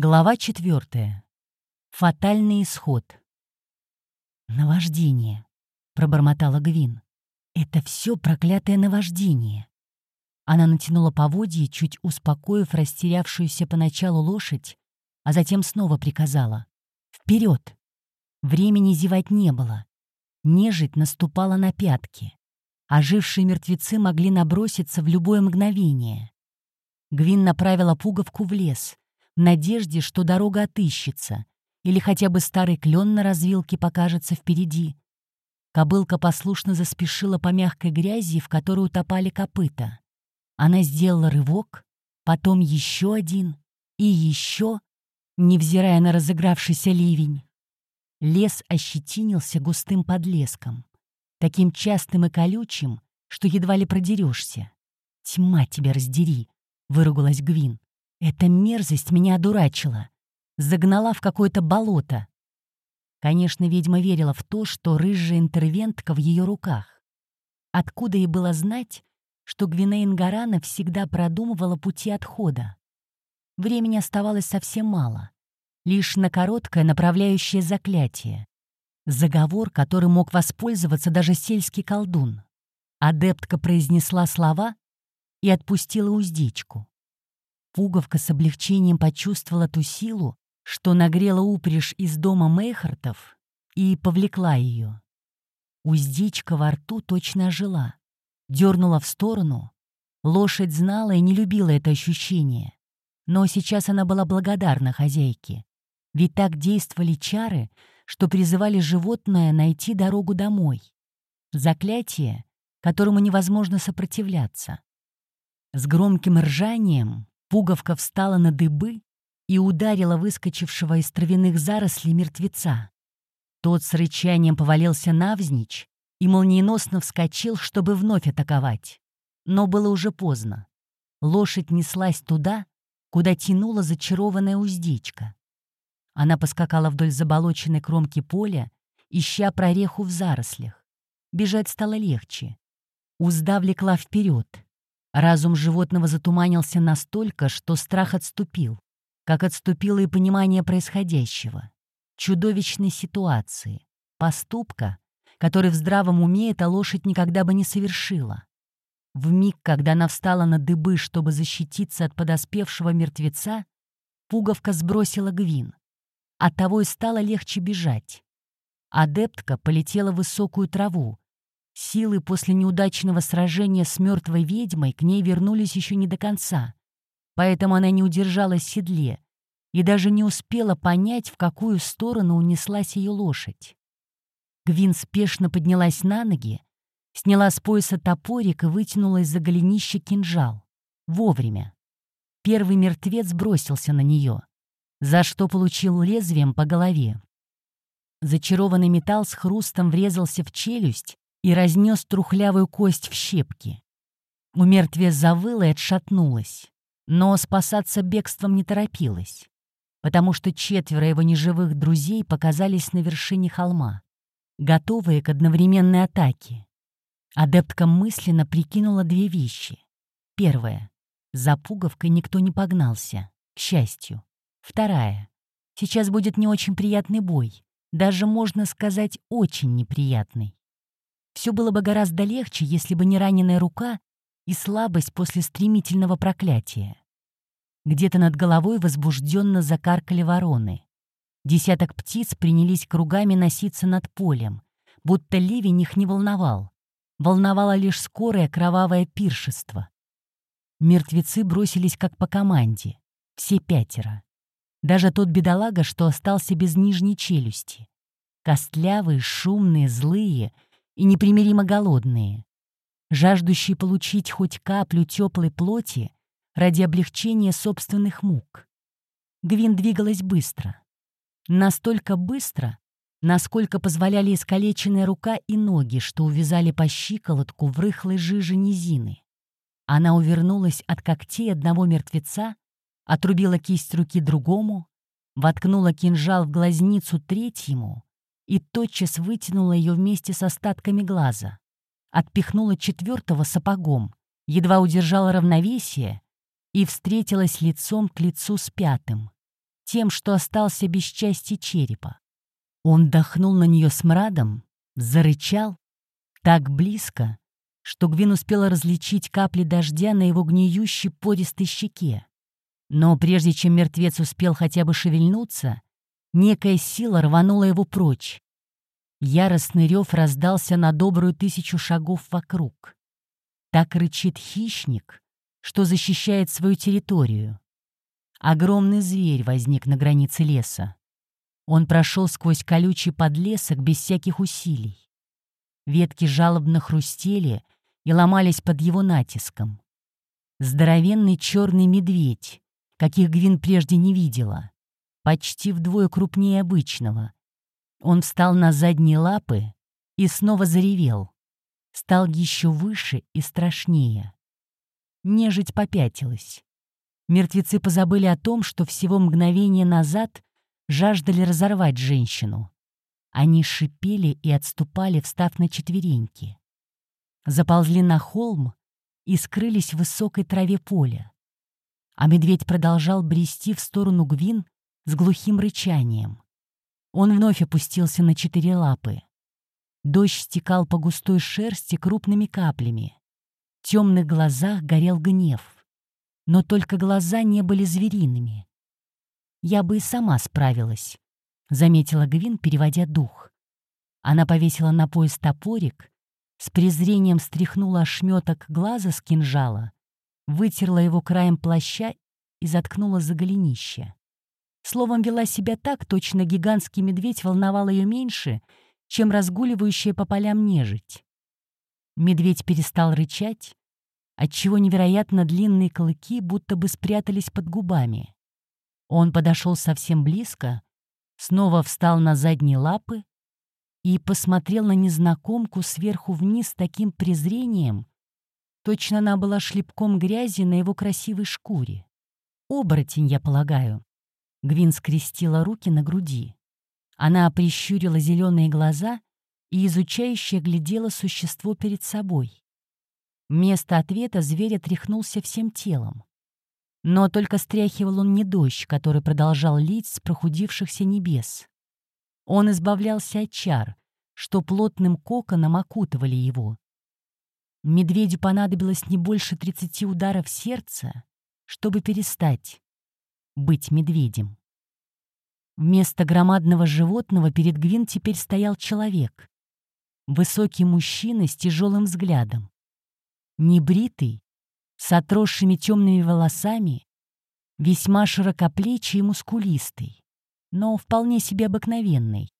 Глава четвертая. Фатальный исход. «Наваждение», — пробормотала Гвин. «Это все проклятое наваждение». Она натянула поводье, чуть успокоив растерявшуюся поначалу лошадь, а затем снова приказала. «Вперед!» Времени зевать не было. Нежить наступала на пятки. Ожившие мертвецы могли наброситься в любое мгновение. Гвин направила пуговку в лес — надежде, что дорога отыщется, или хотя бы старый клен на развилке покажется впереди. Кобылка послушно заспешила по мягкой грязи, в которой утопали копыта. Она сделала рывок, потом еще один и еще, невзирая на разыгравшийся ливень. Лес ощетинился густым подлеском, таким частым и колючим, что едва ли продерешься. «Тьма тебя раздери!» — выругалась Гвин. Эта мерзость меня одурачила. Загнала в какое-то болото. Конечно, ведьма верила в то, что рыжая интервентка в ее руках. Откуда ей было знать, что Гвинейн Гарана всегда продумывала пути отхода? Времени оставалось совсем мало. Лишь на короткое направляющее заклятие. Заговор, который мог воспользоваться даже сельский колдун. Адептка произнесла слова и отпустила уздечку. Пуговка с облегчением почувствовала ту силу, что нагрела упряжь из дома Мейхартов и повлекла ее. Уздечка во рту точно ожила, дернула в сторону. Лошадь знала и не любила это ощущение. Но сейчас она была благодарна хозяйке. Ведь так действовали чары, что призывали животное найти дорогу домой. Заклятие, которому невозможно сопротивляться. С громким ржанием Пуговка встала на дыбы и ударила выскочившего из травяных зарослей мертвеца. Тот с рычанием повалился навзничь и молниеносно вскочил, чтобы вновь атаковать. Но было уже поздно. Лошадь неслась туда, куда тянула зачарованная уздечка. Она поскакала вдоль заболоченной кромки поля, ища прореху в зарослях. Бежать стало легче. Узда влекла вперед. Разум животного затуманился настолько, что страх отступил, как отступило и понимание происходящего, чудовищной ситуации, поступка, который в здравом уме эта лошадь никогда бы не совершила. В миг, когда она встала на дыбы, чтобы защититься от подоспевшего мертвеца, пуговка сбросила гвин. От того и стало легче бежать. Адептка полетела в высокую траву, Силы после неудачного сражения с мертвой ведьмой к ней вернулись еще не до конца, поэтому она не удержалась в седле и даже не успела понять, в какую сторону унеслась ее лошадь. Гвин спешно поднялась на ноги, сняла с пояса топорик и вытянула из-за голенища кинжал. Вовремя. Первый мертвец бросился на нее, за что получил лезвием по голове. Зачарованный металл с хрустом врезался в челюсть, и разнес трухлявую кость в щепки. У мертве завыла и отшатнулась, но спасаться бегством не торопилась, потому что четверо его неживых друзей показались на вершине холма, готовые к одновременной атаке. Адептка мысленно прикинула две вещи. Первая. За пуговкой никто не погнался, к счастью. Вторая. Сейчас будет не очень приятный бой, даже, можно сказать, очень неприятный. Все было бы гораздо легче, если бы не раненая рука и слабость после стремительного проклятия. Где-то над головой возбужденно закаркали вороны. Десяток птиц принялись кругами носиться над полем, будто ливень их не волновал. Волновало лишь скорое кровавое пиршество. Мертвецы бросились как по команде, все пятеро. Даже тот бедолага, что остался без нижней челюсти. Костлявые, шумные, злые — и непримиримо голодные, жаждущие получить хоть каплю теплой плоти ради облегчения собственных мук. Гвин двигалась быстро. Настолько быстро, насколько позволяли искалеченная рука и ноги, что увязали по щиколотку в рыхлой жиже низины. Она увернулась от когтей одного мертвеца, отрубила кисть руки другому, воткнула кинжал в глазницу третьему и тотчас вытянула ее вместе с остатками глаза. Отпихнула четвертого сапогом, едва удержала равновесие и встретилась лицом к лицу с пятым. тем, что остался без части черепа. Он дохнул на нее смрадом, зарычал так близко, что Гвин успела различить капли дождя на его гниющей пористой щеке. Но прежде чем мертвец успел хотя бы шевельнуться, некая сила рванула его прочь. Яростный рев раздался на добрую тысячу шагов вокруг. Так рычит хищник, что защищает свою территорию. Огромный зверь возник на границе леса. Он прошел сквозь колючий подлесок без всяких усилий. Ветки жалобно хрустели и ломались под его натиском. Здоровенный черный медведь, каких Гвин прежде не видела, почти вдвое крупнее обычного. Он встал на задние лапы и снова заревел. Стал еще выше и страшнее. Нежить попятилась. Мертвецы позабыли о том, что всего мгновение назад жаждали разорвать женщину. Они шипели и отступали, встав на четвереньки. Заползли на холм и скрылись в высокой траве поля. А медведь продолжал брести в сторону Гвин с глухим рычанием. Он вновь опустился на четыре лапы. Дождь стекал по густой шерсти крупными каплями. В темных глазах горел гнев но только глаза не были звериными. «Я бы и сама справилась», — заметила Гвин, переводя дух. Она повесила на пояс топорик, с презрением стряхнула ошметок глаза с кинжала, вытерла его краем плаща и заткнула за голенище. Словом, вела себя так, точно гигантский медведь волновал ее меньше, чем разгуливающая по полям нежить. Медведь перестал рычать, отчего невероятно длинные клыки будто бы спрятались под губами. Он подошел совсем близко, снова встал на задние лапы и посмотрел на незнакомку сверху вниз с таким презрением, точно она была шлепком грязи на его красивой шкуре. «Оборотень, я полагаю». Гвин скрестила руки на груди. Она прищурила зеленые глаза и изучающе глядела существо перед собой. Вместо ответа зверь отряхнулся всем телом. Но только стряхивал он не дождь, который продолжал лить с прохудившихся небес. Он избавлялся от чар, что плотным коконом окутывали его. Медведю понадобилось не больше тридцати ударов сердца, чтобы перестать быть медведем. Вместо громадного животного перед Гвин теперь стоял человек. Высокий мужчина с тяжелым взглядом небритый, с отросшими темными волосами, весьма широкоплечий и мускулистый, но вполне себе обыкновенный.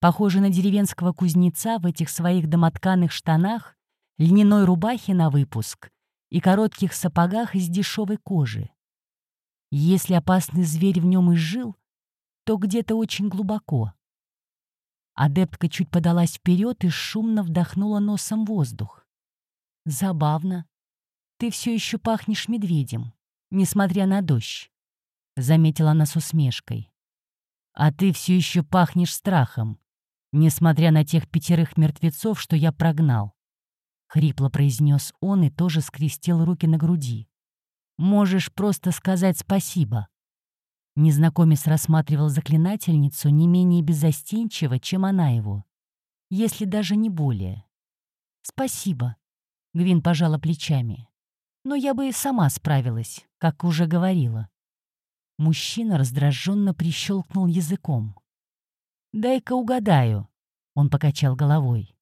Похожий на деревенского кузнеца в этих своих домотканых штанах, льняной рубахе на выпуск и коротких сапогах из дешевой кожи. Если опасный зверь в нем и жил, то где-то очень глубоко. Адептка чуть подалась вперед и шумно вдохнула носом воздух. «Забавно. Ты все еще пахнешь медведем, несмотря на дождь», — заметила она с усмешкой. «А ты все еще пахнешь страхом, несмотря на тех пятерых мертвецов, что я прогнал», — хрипло произнес он и тоже скрестил руки на груди. «Можешь просто сказать спасибо». Незнакомец рассматривал заклинательницу не менее беззастенчиво, чем она его, если даже не более. «Спасибо», Гвин пожала плечами. «Но я бы и сама справилась, как уже говорила». Мужчина раздраженно прищелкнул языком. «Дай-ка угадаю», — он покачал головой.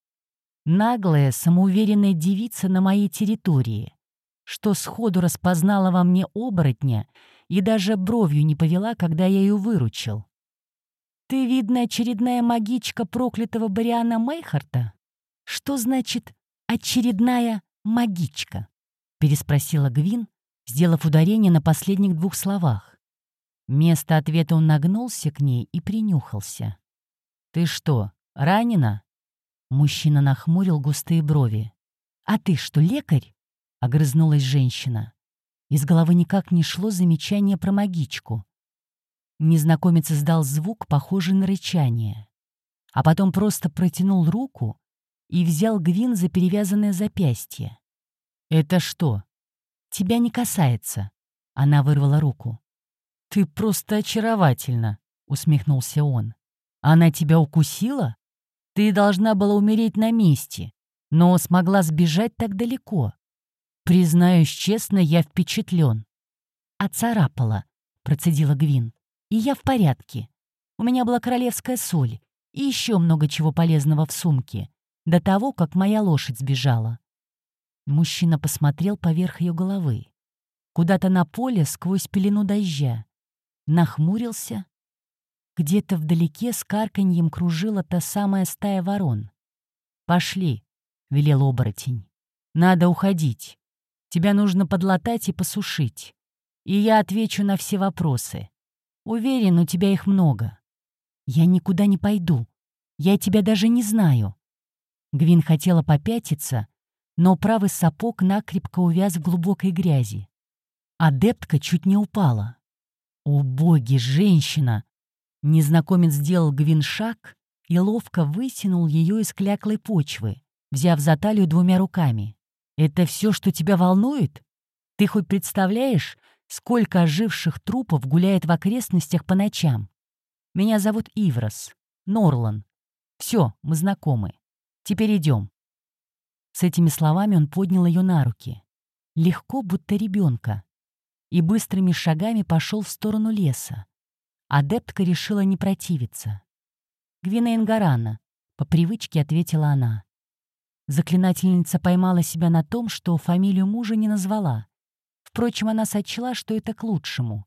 «Наглая, самоуверенная девица на моей территории, что сходу распознала во мне оборотня и даже бровью не повела, когда я ее выручил. Ты, видно, очередная магичка проклятого Бариана Мейхарта? Что значит «Очередная магичка», — переспросила Гвин, сделав ударение на последних двух словах. Вместо ответа он нагнулся к ней и принюхался. «Ты что, ранена?» Мужчина нахмурил густые брови. «А ты что, лекарь?» — огрызнулась женщина. Из головы никак не шло замечание про магичку. Незнакомец издал звук, похожий на рычание. А потом просто протянул руку и взял Гвин за перевязанное запястье. «Это что?» «Тебя не касается». Она вырвала руку. «Ты просто очаровательна», — усмехнулся он. «Она тебя укусила? Ты должна была умереть на месте, но смогла сбежать так далеко. Признаюсь честно, я впечатлен. «Оцарапала», — процедила Гвин. «И я в порядке. У меня была королевская соль и еще много чего полезного в сумке, до того, как моя лошадь сбежала». Мужчина посмотрел поверх ее головы. Куда-то на поле сквозь пелену дождя. Нахмурился. Где-то вдалеке с карканьем кружила та самая стая ворон. «Пошли», — велел оборотень. «Надо уходить. Тебя нужно подлатать и посушить и я отвечу на все вопросы. Уверен, у тебя их много. Я никуда не пойду. Я тебя даже не знаю». Гвин хотела попятиться, но правый сапог накрепко увяз в глубокой грязи. Адептка чуть не упала. «О боги, женщина!» Незнакомец сделал Гвин шаг и ловко вытянул ее из кляклой почвы, взяв за талию двумя руками. «Это все, что тебя волнует? Ты хоть представляешь, Сколько оживших трупов гуляет в окрестностях по ночам? Меня зовут Иврос. Норлан. Все, мы знакомы. Теперь идем. С этими словами он поднял ее на руки. Легко, будто ребенка. И быстрыми шагами пошел в сторону леса. Адептка решила не противиться. «Гвина Ингарана», — по привычке ответила она. Заклинательница поймала себя на том, что фамилию мужа не назвала. Впрочем, она сочла, что это к лучшему,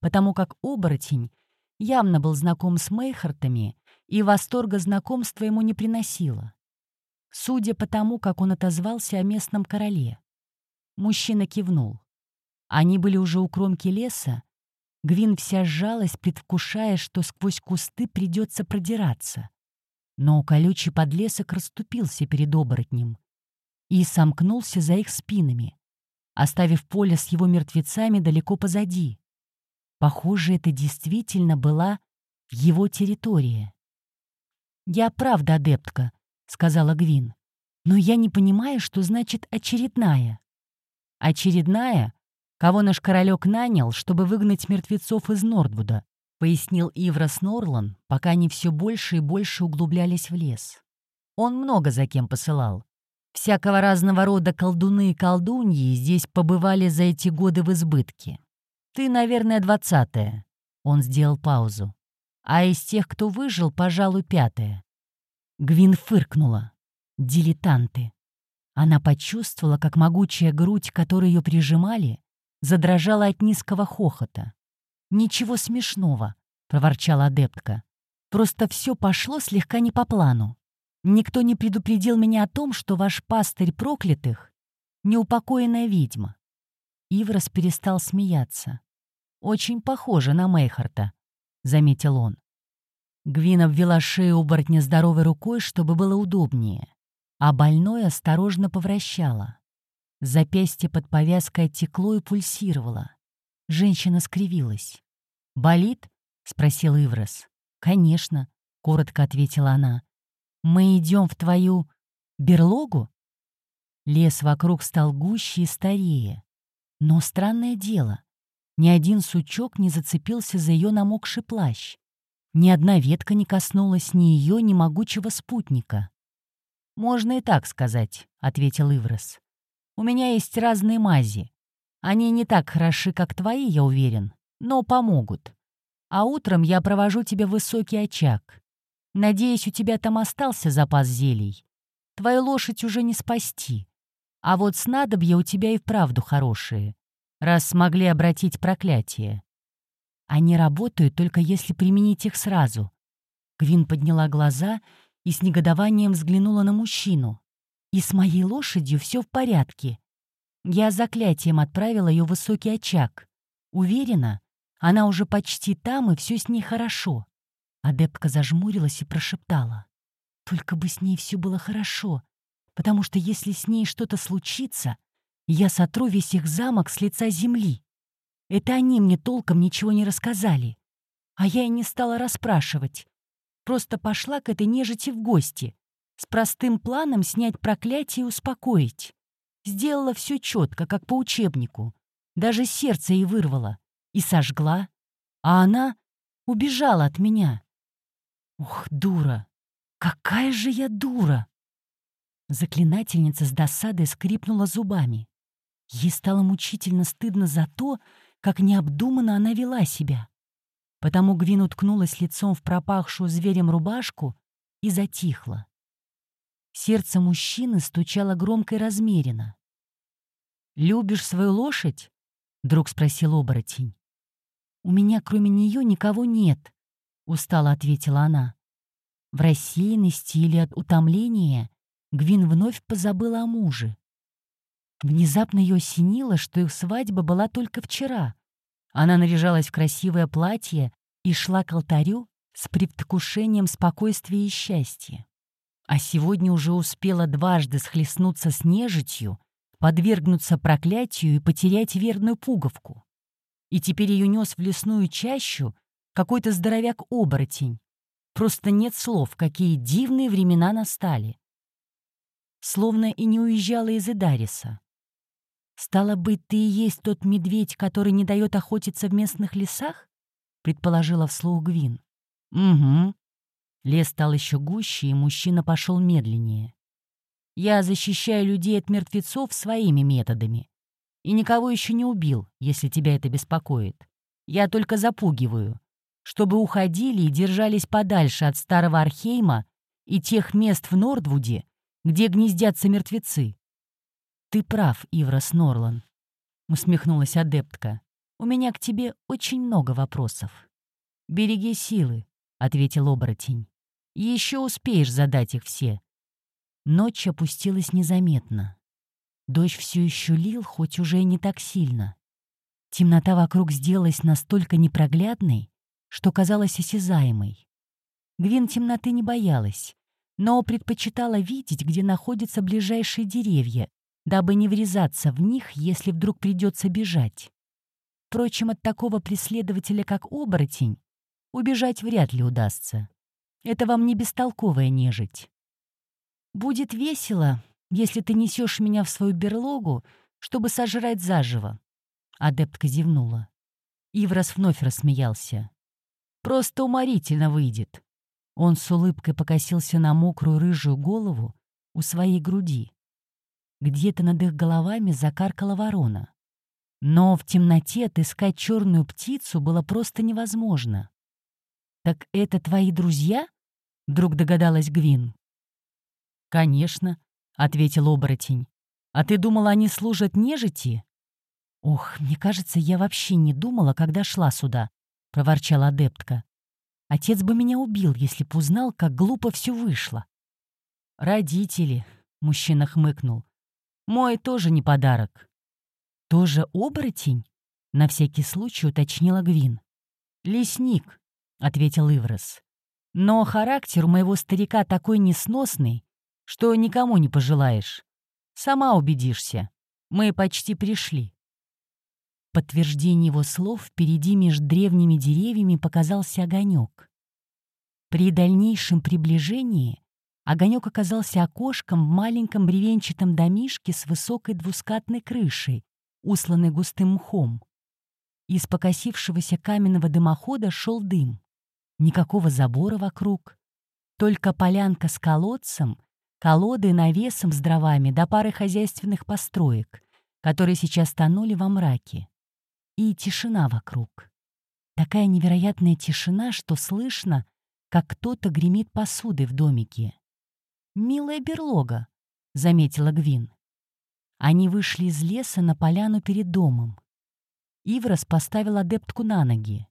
потому как оборотень явно был знаком с Мейхартами и восторга знакомства ему не приносило. Судя по тому, как он отозвался о местном короле. Мужчина кивнул. Они были уже у кромки леса. Гвин вся сжалась, предвкушая, что сквозь кусты придется продираться. Но колючий подлесок расступился перед оборотнем и сомкнулся за их спинами оставив поле с его мертвецами далеко позади. Похоже, это действительно была его территория. «Я правда адептка», — сказала Гвин. «Но я не понимаю, что значит «очередная». «Очередная? Кого наш королек нанял, чтобы выгнать мертвецов из Нордвуда», — пояснил Иврос Норлан, пока они все больше и больше углублялись в лес. Он много за кем посылал. Всякого разного рода колдуны и колдуньи здесь побывали за эти годы в избытке. Ты, наверное, двадцатая. Он сделал паузу. А из тех, кто выжил, пожалуй, пятая. Гвин фыркнула. Дилетанты. Она почувствовала, как могучая грудь, которой ее прижимали, задрожала от низкого хохота. «Ничего смешного», — проворчала адептка. «Просто все пошло слегка не по плану. Никто не предупредил меня о том, что ваш пастырь проклятых — неупокоенная ведьма. Иврос перестал смеяться. «Очень похоже на Мейхарта», — заметил он. Гвин обвела шею оборотня здоровой рукой, чтобы было удобнее, а больной осторожно повращала. Запястье под повязкой оттекло и пульсировало. Женщина скривилась. «Болит?» — спросил Иврос. «Конечно», — коротко ответила она. Мы идем в твою берлогу? Лес вокруг стал гуще и старее. Но странное дело, ни один сучок не зацепился за ее намокший плащ. Ни одна ветка не коснулась ни ее, ни могучего спутника. «Можно и так сказать», — ответил Иврос. «У меня есть разные мази. Они не так хороши, как твои, я уверен, но помогут. А утром я провожу тебе высокий очаг. Надеюсь, у тебя там остался запас зелий. Твою лошадь уже не спасти. А вот снадобья у тебя и вправду хорошие, раз смогли обратить проклятие. Они работают только если применить их сразу. Гвин подняла глаза и с негодованием взглянула на мужчину. И с моей лошадью все в порядке. Я заклятием отправила ее в высокий очаг. Уверена, она уже почти там, и все с ней хорошо. Адепка зажмурилась и прошептала. «Только бы с ней все было хорошо, потому что если с ней что-то случится, я сотру весь их замок с лица земли. Это они мне толком ничего не рассказали. А я и не стала расспрашивать. Просто пошла к этой нежити в гости, с простым планом снять проклятие и успокоить. Сделала все четко, как по учебнику. Даже сердце ей вырвала. И сожгла, а она убежала от меня. Ух, дура! Какая же я дура! Заклинательница с досадой скрипнула зубами. Ей стало мучительно стыдно за то, как необдуманно она вела себя. Потому Гвин уткнулась лицом в пропахшую зверем рубашку и затихла. Сердце мужчины стучало громко и размеренно. «Любишь свою лошадь?» — вдруг спросил оборотень. «У меня кроме нее никого нет», — устало ответила она. В рассеянности или от утомления Гвин вновь позабыла о муже. Внезапно ее осенило, что их свадьба была только вчера. Она наряжалась в красивое платье и шла к алтарю с предвкушением спокойствия и счастья. А сегодня уже успела дважды схлестнуться с нежитью, подвергнуться проклятию и потерять верную пуговку. И теперь ее нес в лесную чащу какой-то здоровяк-оборотень. Просто нет слов, какие дивные времена настали. Словно и не уезжала из Эдариса. «Стало быть, ты и есть тот медведь, который не дает охотиться в местных лесах?» — предположила вслух Гвин. «Угу». Лес стал еще гуще, и мужчина пошел медленнее. «Я защищаю людей от мертвецов своими методами. И никого еще не убил, если тебя это беспокоит. Я только запугиваю, чтобы уходили и держались подальше от старого Архейма и тех мест в Нордвуде, где гнездятся мертвецы. «Ты прав, Иврос Норлан», — усмехнулась адептка. «У меня к тебе очень много вопросов». «Береги силы», — ответил оборотень. «Еще успеешь задать их все». Ночь опустилась незаметно. Дождь все еще лил, хоть уже и не так сильно. Темнота вокруг сделалась настолько непроглядной, что казалась осязаемой. Гвин темноты не боялась, но предпочитала видеть, где находятся ближайшие деревья, дабы не врезаться в них, если вдруг придется бежать. Впрочем, от такого преследователя, как оборотень, убежать вряд ли удастся. Это вам не бестолковая нежить. Будет весело, если ты несешь меня в свою берлогу, чтобы сожрать заживо. Адептка зевнула. Иврос вновь рассмеялся. Просто уморительно выйдет. Он с улыбкой покосился на мокрую рыжую голову у своей груди. Где-то над их головами закаркала ворона. Но в темноте отыскать черную птицу было просто невозможно. «Так это твои друзья?» — вдруг догадалась Гвин. «Конечно», — ответил оборотень. «А ты думала, они служат нежити?» «Ох, мне кажется, я вообще не думала, когда шла сюда», — проворчала адептка. «Отец бы меня убил, если б узнал, как глупо все вышло». «Родители», — мужчина хмыкнул. Мой тоже не подарок. Тоже оборотень? На всякий случай уточнила Гвин. Лесник, ответил Иврос. Но характер у моего старика такой несносный, что никому не пожелаешь. Сама убедишься. Мы почти пришли. Подтверждение его слов впереди между древними деревьями показался огонек. При дальнейшем приближении Огонек оказался окошком в маленьком бревенчатом домишке с высокой двускатной крышей, усланной густым мхом. Из покосившегося каменного дымохода шел дым. Никакого забора вокруг. Только полянка с колодцем, колоды навесом с дровами до пары хозяйственных построек, которые сейчас тонули во мраке. И тишина вокруг. Такая невероятная тишина, что слышно, как кто-то гремит посудой в домике. «Милая берлога», — заметила Гвин. Они вышли из леса на поляну перед домом. Иврос поставил адептку на ноги.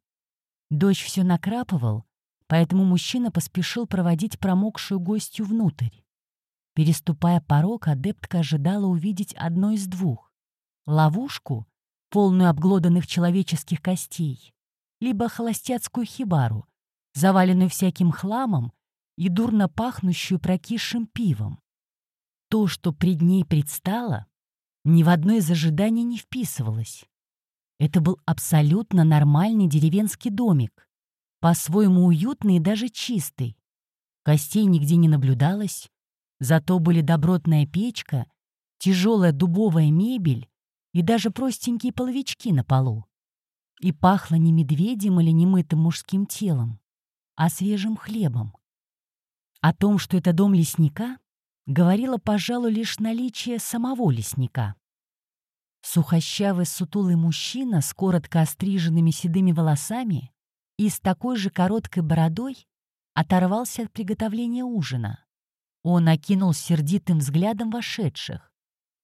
Дождь все накрапывал, поэтому мужчина поспешил проводить промокшую гостью внутрь. Переступая порог, адептка ожидала увидеть одно из двух — ловушку, полную обглоданных человеческих костей, либо холостяцкую хибару, заваленную всяким хламом и дурно пахнущую прокисшим пивом. То, что пред ней предстало, ни в одно из ожиданий не вписывалось. Это был абсолютно нормальный деревенский домик, по-своему уютный и даже чистый. Костей нигде не наблюдалось, зато были добротная печка, тяжелая дубовая мебель и даже простенькие половички на полу. и пахло не медведем или немытым мужским телом, а свежим хлебом. О том, что это дом лесника, говорило, пожалуй, лишь наличие самого лесника. Сухощавый сутулый мужчина с коротко остриженными седыми волосами и с такой же короткой бородой оторвался от приготовления ужина. Он окинул сердитым взглядом вошедших.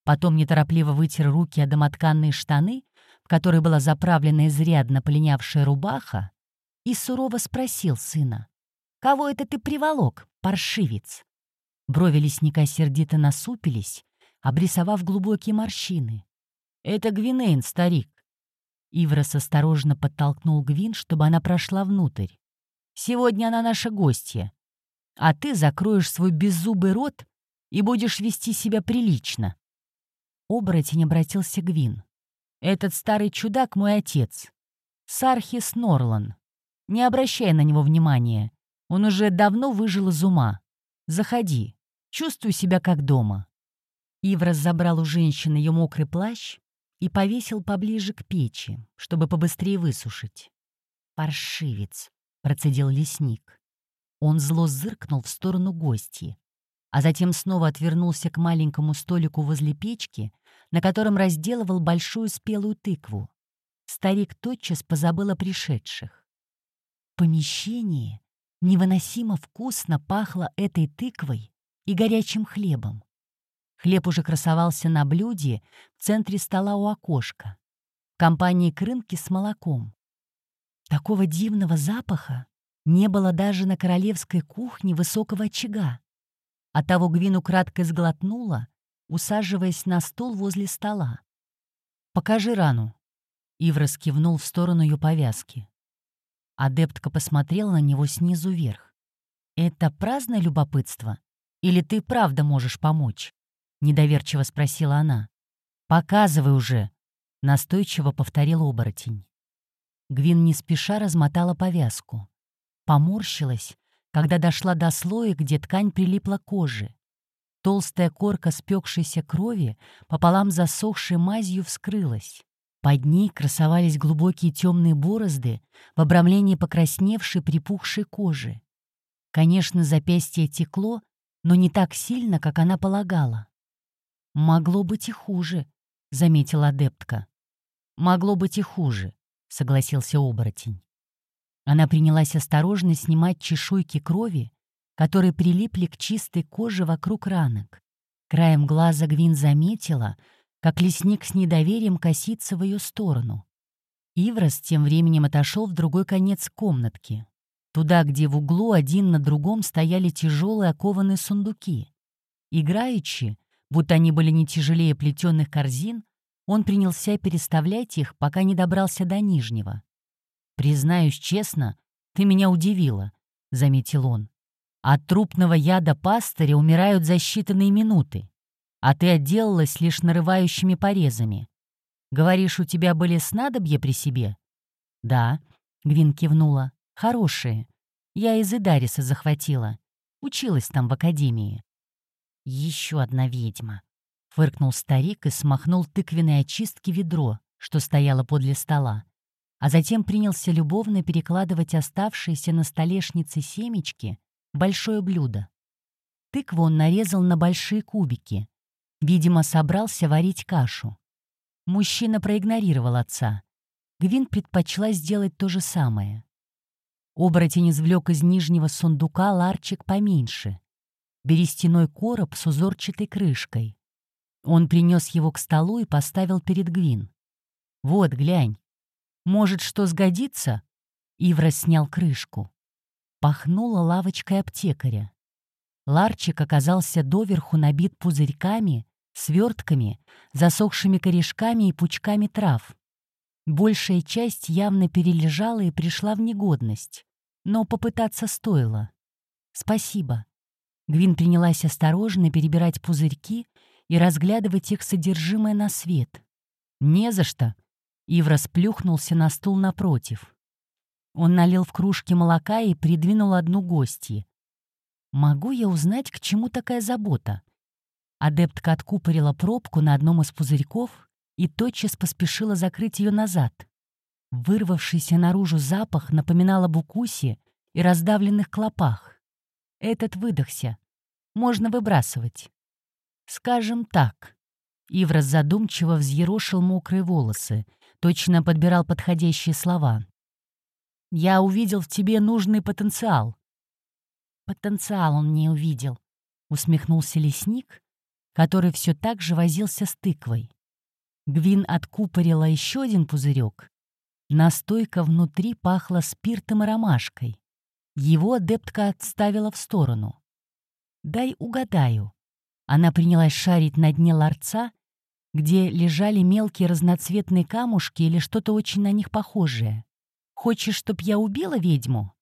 Потом неторопливо вытер руки о домотканные штаны, в которые была заправлена изрядно полинявшая рубаха, и сурово спросил сына. «Кого это ты приволок, паршивец?» Брови лесника сердито насупились, обрисовав глубокие морщины. «Это Гвинейн, старик». Иврос осторожно подтолкнул Гвин, чтобы она прошла внутрь. «Сегодня она наша гостья. А ты закроешь свой беззубый рот и будешь вести себя прилично». Оборотень обратился к Гвин. «Этот старый чудак мой отец. Сархис Норлан. Не обращай на него внимания. Он уже давно выжил из ума. Заходи. Чувствуй себя как дома». Иврос забрал у женщины ее мокрый плащ и повесил поближе к печи, чтобы побыстрее высушить. «Паршивец», — процедил лесник. Он зло зыркнул в сторону гостьи, а затем снова отвернулся к маленькому столику возле печки, на котором разделывал большую спелую тыкву. Старик тотчас позабыл о пришедших. В помещении невыносимо вкусно пахло этой тыквой и горячим хлебом. Хлеб уже красовался на блюде в центре стола у окошка. В компании крынки с молоком. Такого дивного запаха не было даже на королевской кухне высокого очага. А того Гвину кратко сглотнула, усаживаясь на стол возле стола. «Покажи рану». Иврос кивнул в сторону ее повязки. Адептка посмотрела на него снизу вверх. «Это праздное любопытство? Или ты правда можешь помочь?» — недоверчиво спросила она. «Показывай уже!» — настойчиво повторил оборотень. Гвин не спеша размотала повязку. Поморщилась, когда дошла до слоя, где ткань прилипла к коже. Толстая корка спекшейся крови пополам засохшей мазью вскрылась. Под ней красовались глубокие темные борозды в обрамлении покрасневшей припухшей кожи. Конечно, запястье текло, но не так сильно, как она полагала. «Могло быть и хуже», — заметила адептка. «Могло быть и хуже», — согласился оборотень. Она принялась осторожно снимать чешуйки крови, которые прилипли к чистой коже вокруг ранок. Краем глаза Гвин заметила, как лесник с недоверием косится в ее сторону. Иврос тем временем отошел в другой конец комнатки, туда, где в углу один на другом стояли тяжелые окованные сундуки. Играючи, будто они были не тяжелее плетеных корзин, он принялся переставлять их, пока не добрался до нижнего. «Признаюсь честно, ты меня удивила», — заметил он. «От трупного яда пастыря умирают за считанные минуты, а ты отделалась лишь нарывающими порезами. Говоришь, у тебя были снадобья при себе?» «Да», — Гвин кивнула, — «хорошие. Я из Идариса захватила. Училась там в академии». «Еще одна ведьма», — фыркнул старик и смахнул тыквенной очистки ведро, что стояло подле стола, а затем принялся любовно перекладывать оставшиеся на столешнице семечки большое блюдо. Тыкву он нарезал на большие кубики. Видимо, собрался варить кашу. Мужчина проигнорировал отца. Гвин предпочла сделать то же самое. Оборотень извлек из нижнего сундука ларчик поменьше, берестяной короб с узорчатой крышкой. Он принес его к столу и поставил перед Гвин. «Вот, глянь. Может, что сгодится?» Ивра снял крышку. Пахнула лавочкой аптекаря. Ларчик оказался доверху набит пузырьками, свертками, засохшими корешками и пучками трав. Большая часть явно перележала и пришла в негодность, но попытаться стоило. «Спасибо», Гвин принялась осторожно перебирать пузырьки и разглядывать их содержимое на свет. «Не за что!» Ивра сплюхнулся на стул напротив. Он налил в кружки молока и придвинул одну гостье. «Могу я узнать, к чему такая забота?» Адептка откупорила пробку на одном из пузырьков и тотчас поспешила закрыть ее назад. Вырвавшийся наружу запах напоминал об укусе и раздавленных клопах. Этот выдохся. Можно выбрасывать. Скажем так. Иврос задумчиво взъерошил мокрые волосы, точно подбирал подходящие слова. «Я увидел в тебе нужный потенциал». «Потенциал он не увидел», — усмехнулся лесник, который все так же возился с тыквой. Гвин откупорила еще один пузырек. Настойка внутри пахла спиртом и ромашкой. Его адептка отставила в сторону. «Дай угадаю». Она принялась шарить на дне ларца, где лежали мелкие разноцветные камушки или что-то очень на них похожее. «Хочешь, чтоб я убила ведьму?»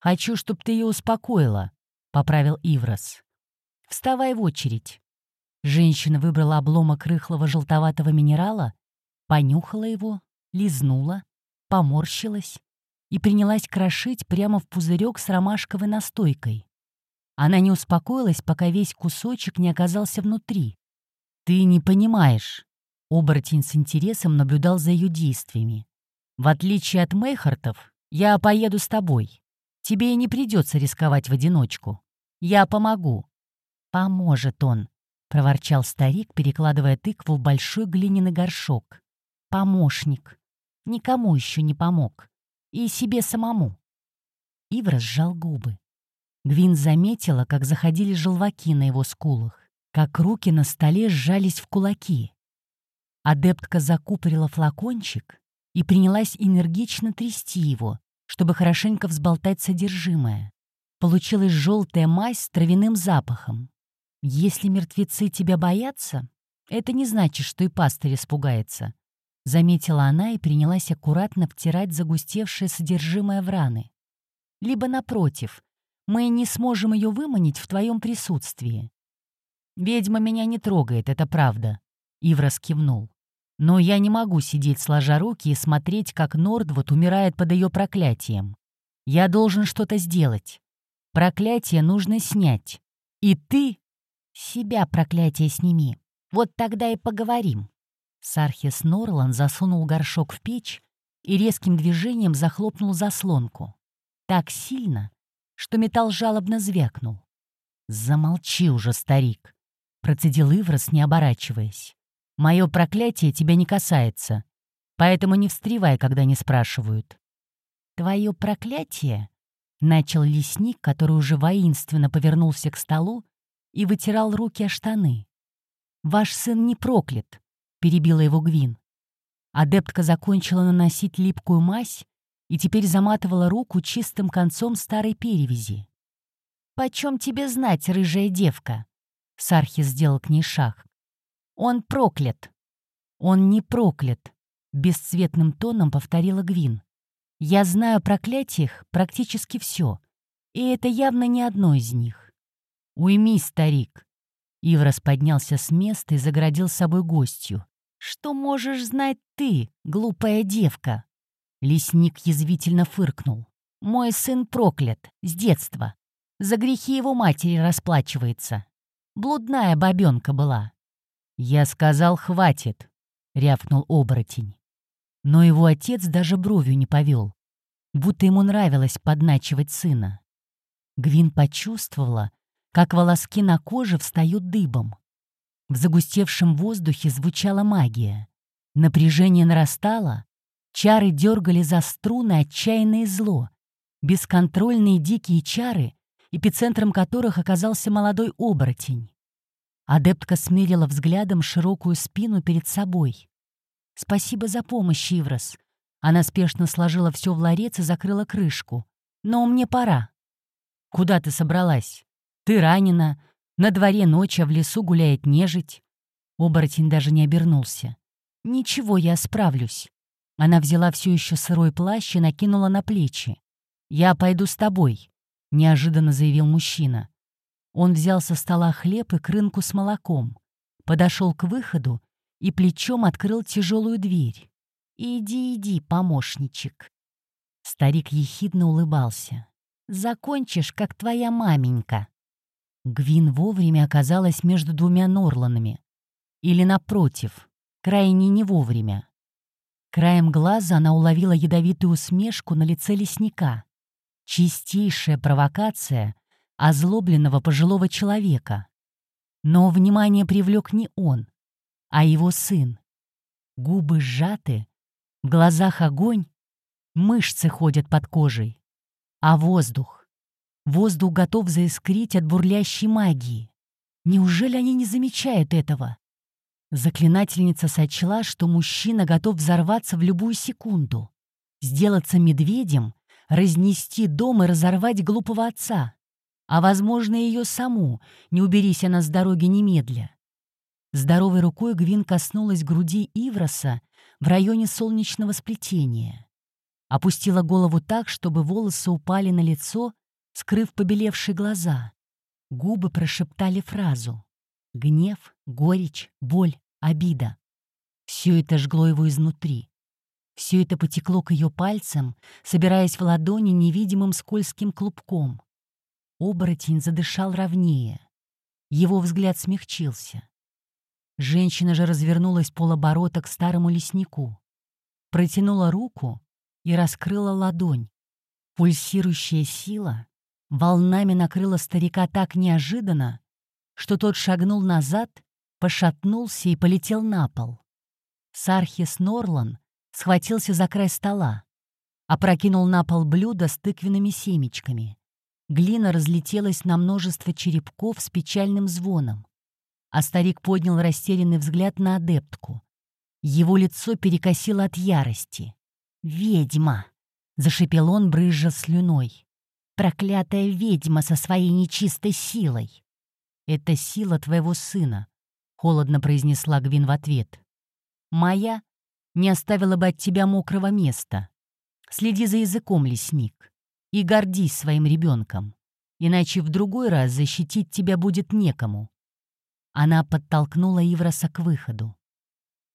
«Хочу, чтоб ты ее успокоила», — поправил Иврос. «Вставай в очередь». Женщина выбрала обломок рыхлого желтоватого минерала, понюхала его, лизнула, поморщилась и принялась крошить прямо в пузырек с ромашковой настойкой. Она не успокоилась, пока весь кусочек не оказался внутри. «Ты не понимаешь». Оборотень с интересом наблюдал за ее действиями. «В отличие от Мейхартов, я поеду с тобой. Тебе и не придется рисковать в одиночку. Я помогу». «Поможет он», — проворчал старик, перекладывая тыкву в большой глиняный горшок. «Помощник. Никому еще не помог. И себе самому». Ивра сжал губы. Гвин заметила, как заходили желваки на его скулах, как руки на столе сжались в кулаки. Адептка закупорила флакончик и принялась энергично трясти его, чтобы хорошенько взболтать содержимое. Получилась желтая мазь с травяным запахом. «Если мертвецы тебя боятся, это не значит, что и пастырь испугается», — заметила она и принялась аккуратно втирать загустевшее содержимое в раны. «Либо, напротив, мы не сможем ее выманить в твоем присутствии». «Ведьма меня не трогает, это правда», — Иврос кивнул. «Но я не могу сидеть сложа руки и смотреть, как Нордвуд умирает под ее проклятием. Я должен что-то сделать. Проклятие нужно снять. И ты «Себя, проклятие, сними. Вот тогда и поговорим». Сархис Норлан засунул горшок в печь и резким движением захлопнул заслонку. Так сильно, что металл жалобно звякнул. «Замолчи уже, старик», — процедил Иврос, не оборачиваясь. «Мое проклятие тебя не касается, поэтому не встревай, когда не спрашивают». «Твое проклятие?» — начал лесник, который уже воинственно повернулся к столу и вытирал руки о штаны. «Ваш сын не проклят», — перебила его Гвин. Адептка закончила наносить липкую мазь и теперь заматывала руку чистым концом старой перевязи. «Почем тебе знать, рыжая девка?» Сархи сделал к ней шаг. «Он проклят!» «Он не проклят!» — бесцветным тоном повторила Гвин. «Я знаю о проклятиях практически все, и это явно не одно из них. «Уймись, старик!» Иврос поднялся с места и заградил собой гостью. «Что можешь знать ты, глупая девка?» Лесник язвительно фыркнул. «Мой сын проклят, с детства. За грехи его матери расплачивается. Блудная бабенка была». «Я сказал, хватит», — рявкнул оборотень. Но его отец даже бровью не повел, будто ему нравилось подначивать сына. Гвин почувствовала, как волоски на коже встают дыбом. В загустевшем воздухе звучала магия. Напряжение нарастало, чары дергали за струны отчаянное зло, бесконтрольные дикие чары, эпицентром которых оказался молодой оборотень. Адептка смерила взглядом широкую спину перед собой. «Спасибо за помощь, Иврос». Она спешно сложила все в ларец и закрыла крышку. «Но мне пора». «Куда ты собралась?» Ты ранена, на дворе ночь, а в лесу гуляет нежить». Оборотень даже не обернулся. «Ничего, я справлюсь». Она взяла все еще сырой плащ и накинула на плечи. «Я пойду с тобой», — неожиданно заявил мужчина. Он взял со стола хлеб и крынку с молоком, подошел к выходу и плечом открыл тяжелую дверь. «Иди, иди, помощничек». Старик ехидно улыбался. «Закончишь, как твоя маменька». Гвин вовремя оказалась между двумя Норланами. Или, напротив, крайне не вовремя. Краем глаза она уловила ядовитую усмешку на лице лесника. Чистейшая провокация озлобленного пожилого человека. Но внимание привлек не он, а его сын. Губы сжаты, в глазах огонь, мышцы ходят под кожей. А воздух? Воздух готов заискрить от бурлящей магии. Неужели они не замечают этого? Заклинательница сочла, что мужчина готов взорваться в любую секунду, сделаться медведем, разнести дом и разорвать глупого отца. А, возможно, ее саму, не уберись она с дороги немедля. Здоровой рукой Гвин коснулась груди Ивроса в районе солнечного сплетения. Опустила голову так, чтобы волосы упали на лицо, скрыв побелевшие глаза. Губы прошептали фразу. Гнев, горечь, боль, обида. Все это жгло его изнутри. Все это потекло к ее пальцам, собираясь в ладони невидимым скользким клубком. Оборотень задышал ровнее. Его взгляд смягчился. Женщина же развернулась полоборота к старому леснику. Протянула руку и раскрыла ладонь. Пульсирующая сила волнами накрыла старика так неожиданно, что тот шагнул назад, пошатнулся и полетел на пол. Сархис Норлан схватился за край стола, опрокинул на пол блюдо с тыквенными семечками. Глина разлетелась на множество черепков с печальным звоном, а старик поднял растерянный взгляд на адептку. Его лицо перекосило от ярости. «Ведьма!» — зашипел он, брызжа слюной. «Проклятая ведьма со своей нечистой силой!» «Это сила твоего сына», — холодно произнесла Гвин в ответ. «Моя не оставила бы от тебя мокрого места. Следи за языком, лесник, и гордись своим ребенком, иначе в другой раз защитить тебя будет некому». Она подтолкнула Ивроса к выходу.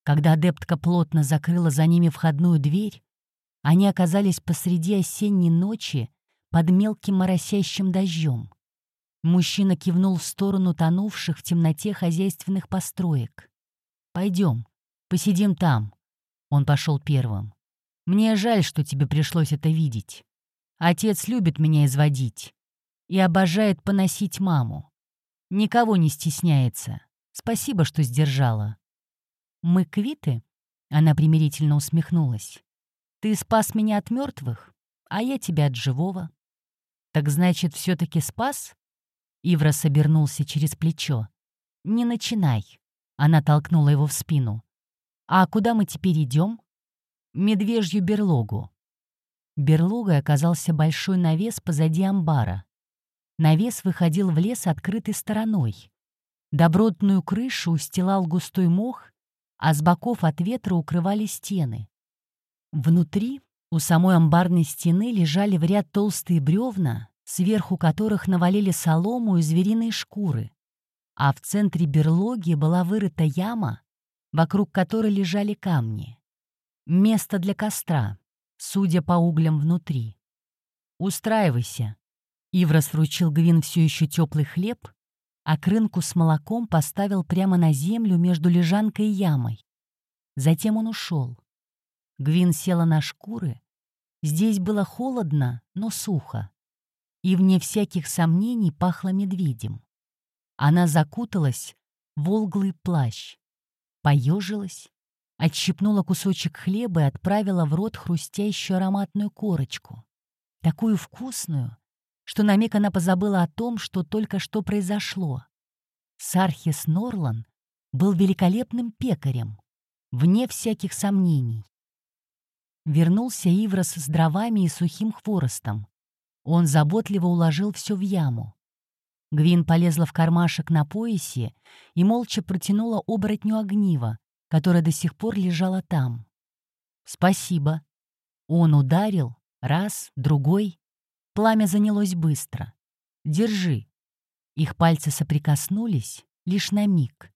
Когда адептка плотно закрыла за ними входную дверь, они оказались посреди осенней ночи под мелким моросящим дождем. Мужчина кивнул в сторону тонувших в темноте хозяйственных построек. «Пойдем, посидим там». Он пошел первым. «Мне жаль, что тебе пришлось это видеть. Отец любит меня изводить и обожает поносить маму. Никого не стесняется. Спасибо, что сдержала». «Мы квиты?» — она примирительно усмехнулась. «Ты спас меня от мертвых, а я тебя от живого». «Так значит, все-таки спас?» Иврос обернулся через плечо. «Не начинай!» Она толкнула его в спину. «А куда мы теперь идем?» «Медвежью берлогу». Берлогой оказался большой навес позади амбара. Навес выходил в лес открытой стороной. Добротную крышу устилал густой мох, а с боков от ветра укрывали стены. Внутри, у самой амбарной стены, лежали в ряд толстые бревна, сверху которых навалили солому и звериные шкуры, а в центре берлоги была вырыта яма, вокруг которой лежали камни. Место для костра, судя по углям внутри. «Устраивайся», — Иврос вручил Гвин все еще теплый хлеб, а крынку с молоком поставил прямо на землю между лежанкой и ямой. Затем он ушел. Гвин села на шкуры. Здесь было холодно, но сухо и, вне всяких сомнений, пахло медведем. Она закуталась в волглый плащ, поежилась, отщипнула кусочек хлеба и отправила в рот хрустящую ароматную корочку. Такую вкусную, что на миг она позабыла о том, что только что произошло. Сархис Норлан был великолепным пекарем, вне всяких сомнений. Вернулся Иврос с дровами и сухим хворостом, он заботливо уложил все в яму. Гвин полезла в кармашек на поясе и молча протянула оборотню огнива, которое до сих пор лежало там. «Спасибо». Он ударил, раз, другой. Пламя занялось быстро. «Держи». Их пальцы соприкоснулись лишь на миг.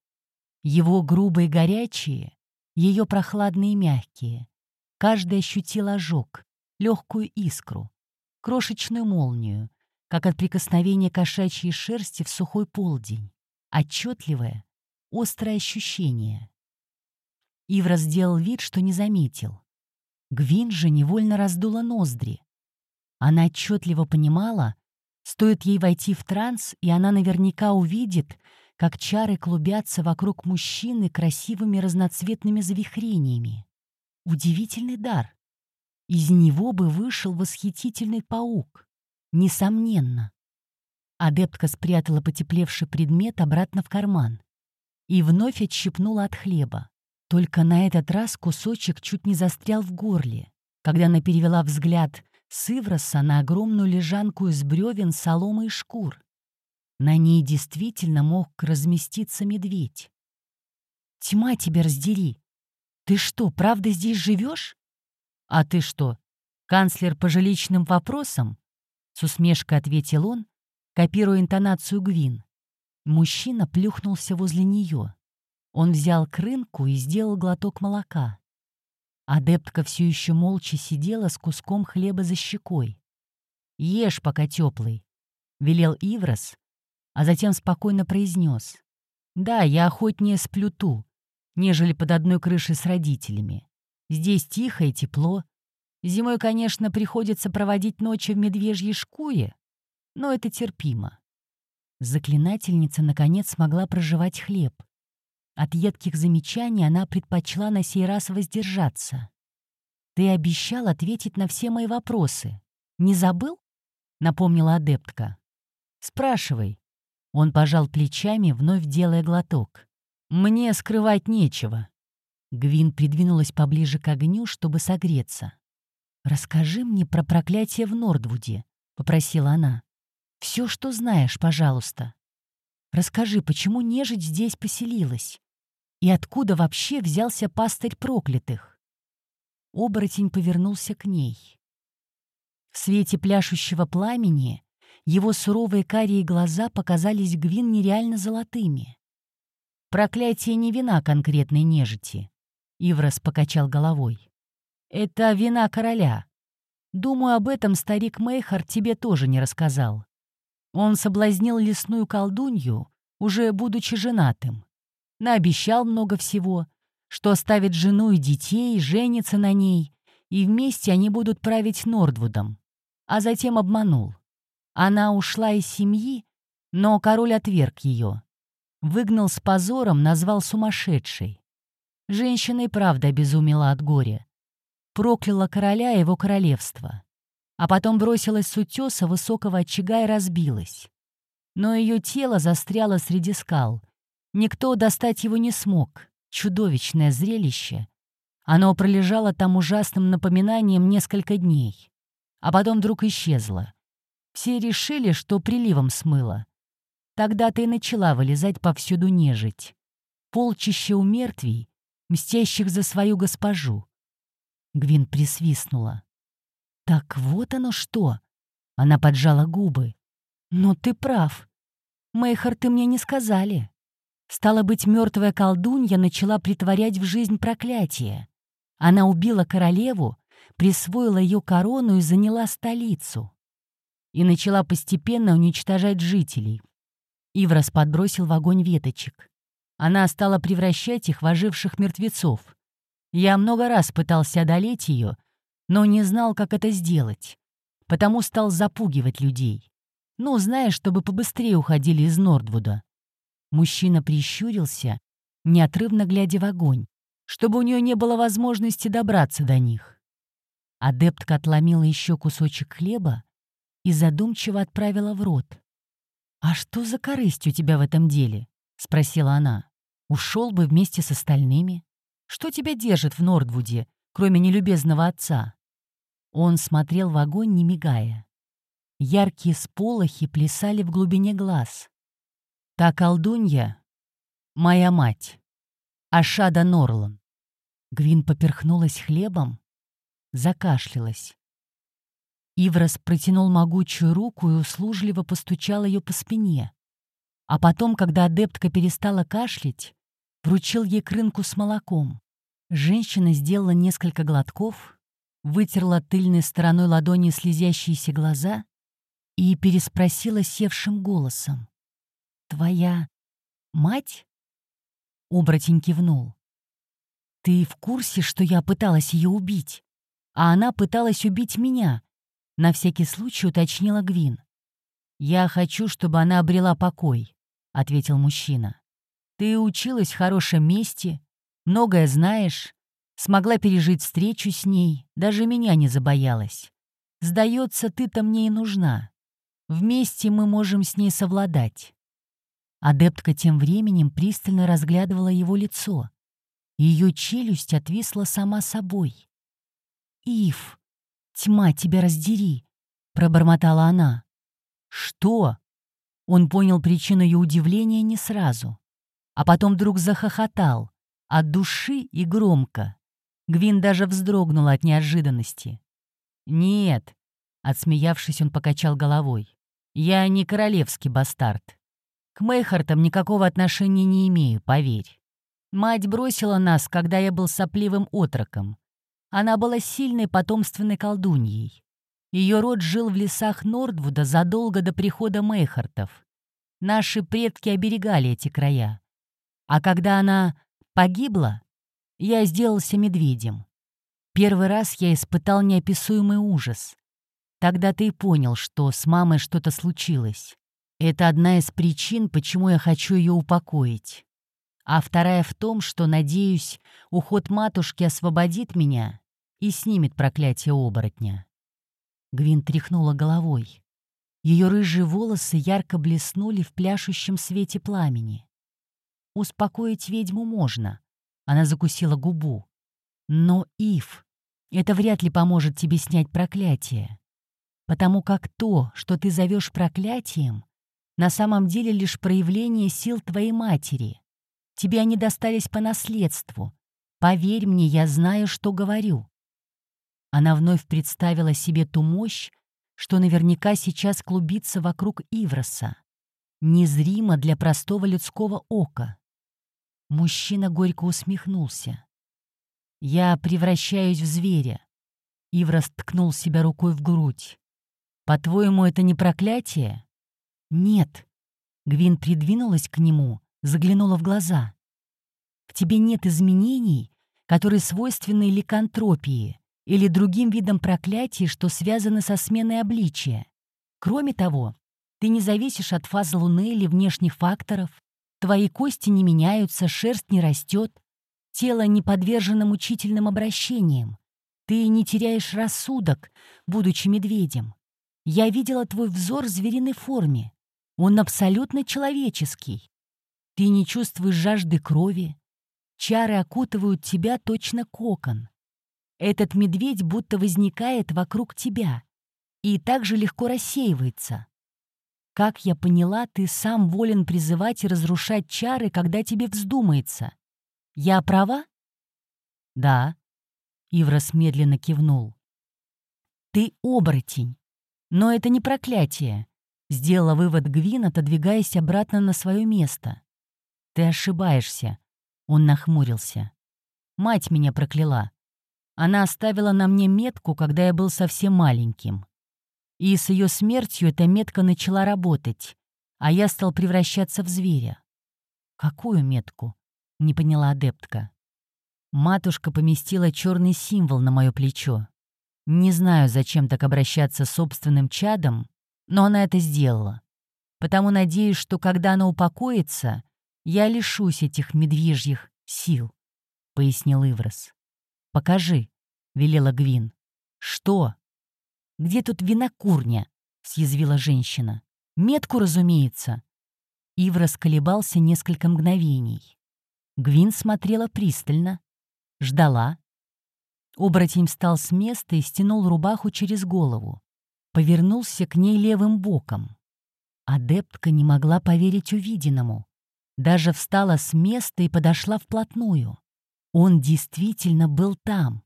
Его грубые горячие, ее прохладные мягкие. Каждый ощутил ожог, легкую искру крошечную молнию, как от прикосновения кошачьей шерсти в сухой полдень. Отчетливое, острое ощущение. Ивра сделал вид, что не заметил. Гвин же невольно раздула ноздри. Она отчетливо понимала, стоит ей войти в транс, и она наверняка увидит, как чары клубятся вокруг мужчины красивыми разноцветными завихрениями. Удивительный дар. Из него бы вышел восхитительный паук. Несомненно. Адептка спрятала потеплевший предмет обратно в карман и вновь отщипнула от хлеба. Только на этот раз кусочек чуть не застрял в горле, когда она перевела взгляд с Ивроса на огромную лежанку из бревен, соломы и шкур. На ней действительно мог разместиться медведь. «Тьма тебе раздери! Ты что, правда здесь живешь? «А ты что, канцлер по жилищным вопросам?» С усмешкой ответил он, копируя интонацию Гвин. Мужчина плюхнулся возле нее. Он взял крынку и сделал глоток молока. Адептка все еще молча сидела с куском хлеба за щекой. «Ешь, пока теплый», — велел Иврос, а затем спокойно произнес. «Да, я охотнее сплю ту, нежели под одной крышей с родителями. Здесь тихо и тепло. Зимой, конечно, приходится проводить ночи в медвежьей шкуре, но это терпимо. Заклинательница, наконец, смогла проживать хлеб. От едких замечаний она предпочла на сей раз воздержаться. «Ты обещал ответить на все мои вопросы. Не забыл?» — напомнила адептка. «Спрашивай». Он пожал плечами, вновь делая глоток. «Мне скрывать нечего». Гвин придвинулась поближе к огню, чтобы согреться. «Расскажи мне про проклятие в Нордвуде», — попросила она. Все, что знаешь, пожалуйста. Расскажи, почему нежить здесь поселилась? И откуда вообще взялся пастырь проклятых?» Оборотень повернулся к ней. В свете пляшущего пламени его суровые карие глаза показались Гвин нереально золотыми. «Проклятие не вина конкретной нежити», — Иврос покачал головой. «Это вина короля. Думаю, об этом старик Мейхар тебе тоже не рассказал. Он соблазнил лесную колдунью, уже будучи женатым. Наобещал много всего, что оставит жену и детей, женится на ней, и вместе они будут править Нордвудом. А затем обманул. Она ушла из семьи, но король отверг ее. Выгнал с позором, назвал сумасшедшей. Женщина и правда обезумела от горя. Прокляла короля и его королевство а потом бросилась с утеса высокого очага и разбилась. Но ее тело застряло среди скал. Никто достать его не смог. Чудовищное зрелище. Оно пролежало там ужасным напоминанием несколько дней, а потом вдруг исчезло. Все решили, что приливом смыло. Тогда-то и начала вылезать повсюду нежить. Полчище у мертвей, мстящих за свою госпожу. Гвин присвистнула. «Так вот оно что!» Она поджала губы. «Но ты прав. Мейхар, ты мне не сказали. Стало быть, мертвая колдунья начала притворять в жизнь проклятие. Она убила королеву, присвоила ее корону и заняла столицу. И начала постепенно уничтожать жителей. Иврос подбросил в огонь веточек. Она стала превращать их в оживших мертвецов. Я много раз пытался одолеть ее, но не знал, как это сделать, потому стал запугивать людей. Ну, знаешь, чтобы побыстрее уходили из Нордвуда. Мужчина прищурился, неотрывно глядя в огонь, чтобы у нее не было возможности добраться до них. Адептка отломила еще кусочек хлеба и задумчиво отправила в рот. «А что за корысть у тебя в этом деле?» — спросила она. «Ушел бы вместе с остальными. Что тебя держит в Нордвуде, кроме нелюбезного отца?» Он смотрел в огонь, не мигая. Яркие сполохи плясали в глубине глаз. «Та колдунья — моя мать, Ашада Норлан». Гвин поперхнулась хлебом, закашлялась. Иврос протянул могучую руку и услужливо постучал ее по спине. А потом, когда адептка перестала кашлять, вручил ей крынку с молоком. Женщина сделала несколько глотков — вытерла тыльной стороной ладони слезящиеся глаза и переспросила севшим голосом. «Твоя мать?» Оборотень кивнул. «Ты в курсе, что я пыталась ее убить?» а она пыталась убить меня», — на всякий случай уточнила Гвин. «Я хочу, чтобы она обрела покой», — ответил мужчина. «Ты училась в хорошем месте, многое знаешь, смогла пережить встречу с ней, даже меня не забоялась. Сдается, ты-то мне и нужна. Вместе мы можем с ней совладать». Адептка тем временем пристально разглядывала его лицо. Ее челюсть отвисла сама собой. «Ив, тьма тебя раздери!» — пробормотала она. «Что?» Он понял причину ее удивления не сразу. А потом вдруг захохотал. От души и громко. Гвин даже вздрогнула от неожиданности. «Нет», — отсмеявшись, он покачал головой. «Я не королевский бастард. К Мейхартам никакого отношения не имею, поверь. Мать бросила нас, когда я был сопливым отроком. Она была сильной потомственной колдуньей. Ее род жил в лесах Нордвуда задолго до прихода Мейхартов. Наши предки оберегали эти края. А когда она погибла, я сделался медведем. Первый раз я испытал неописуемый ужас. Тогда ты и понял, что с мамой что-то случилось. Это одна из причин, почему я хочу ее упокоить. А вторая в том, что, надеюсь, уход матушки освободит меня и снимет проклятие оборотня. Гвин тряхнула головой. Ее рыжие волосы ярко блеснули в пляшущем свете пламени. Успокоить ведьму можно. Она закусила губу. Но, Ив, это вряд ли поможет тебе снять проклятие. Потому как то, что ты зовешь проклятием, на самом деле лишь проявление сил твоей матери. Тебе они достались по наследству. Поверь мне, я знаю, что говорю. Она вновь представила себе ту мощь, что наверняка сейчас клубится вокруг Ивроса. Незримо для простого людского ока. Мужчина горько усмехнулся. «Я превращаюсь в зверя». Иврос ткнул себя рукой в грудь. «По-твоему, это не проклятие?» «Нет». Гвин придвинулась к нему, заглянула в глаза. «В тебе нет изменений, которые свойственны ликантропии, или другим видом проклятий, что связаны со сменой обличия. Кроме того, ты не зависишь от фаз Луны или внешних факторов, твои кости не меняются, шерсть не растет, тело не подвержено мучительным обращениям, ты не теряешь рассудок, будучи медведем. Я видела твой взор в звериной форме. Он абсолютно человеческий. Ты не чувствуешь жажды крови. Чары окутывают тебя точно кокон. Этот медведь будто возникает вокруг тебя и также легко рассеивается. Как я поняла, ты сам волен призывать и разрушать чары, когда тебе вздумается. Я права? Да. Иврос медленно кивнул. Ты оборотень. Но это не проклятие. Сделала вывод Гвин, отодвигаясь обратно на свое место. Ты ошибаешься. Он нахмурился. Мать меня прокляла. Она оставила на мне метку, когда я был совсем маленьким. И с ее смертью эта метка начала работать, а я стал превращаться в зверя. «Какую метку?» — не поняла адептка. Матушка поместила черный символ на мое плечо. Не знаю, зачем так обращаться с собственным чадом, но она это сделала. Потому надеюсь, что когда она упокоится, я лишусь этих медвежьих сил, — пояснил Иврос. «Покажи», — велела Гвин. «Что?» «Где тут винокурня?» — съязвила женщина. «Метку, разумеется». Ив расколебался несколько мгновений. Гвин смотрела пристально, ждала. Оборотень встал с места и стянул рубаху через голову. Повернулся к ней левым боком. Адептка не могла поверить увиденному. Даже встала с места и подошла вплотную. Он действительно был там.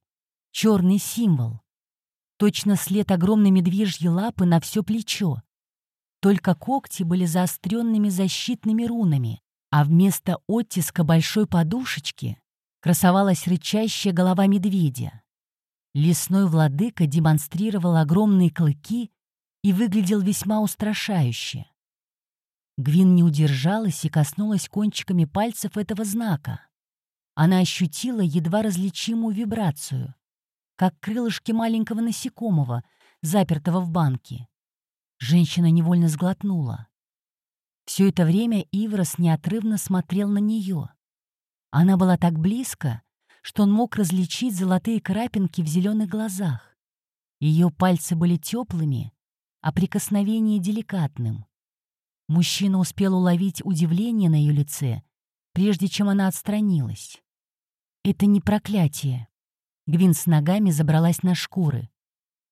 Черный символ. Точно след огромной медвежьей лапы на все плечо. Только когти были заостренными защитными рунами, а вместо оттиска большой подушечки красовалась рычащая голова медведя. Лесной владыка демонстрировал огромные клыки и выглядел весьма устрашающе. Гвин не удержалась и коснулась кончиками пальцев этого знака. Она ощутила едва различимую вибрацию. как крылышки маленького насекомого, запертого в банке. Женщина невольно сглотнула. Все это время Иврос неотрывно смотрел на нее. Она была так близко, что он мог различить золотые крапинки в зеленых глазах. Ее пальцы были теплыми, а прикосновение деликатным. Мужчина успел уловить удивление на ее лице, прежде чем она отстранилась. «Это не проклятие». Гвин с ногами забралась на шкуры.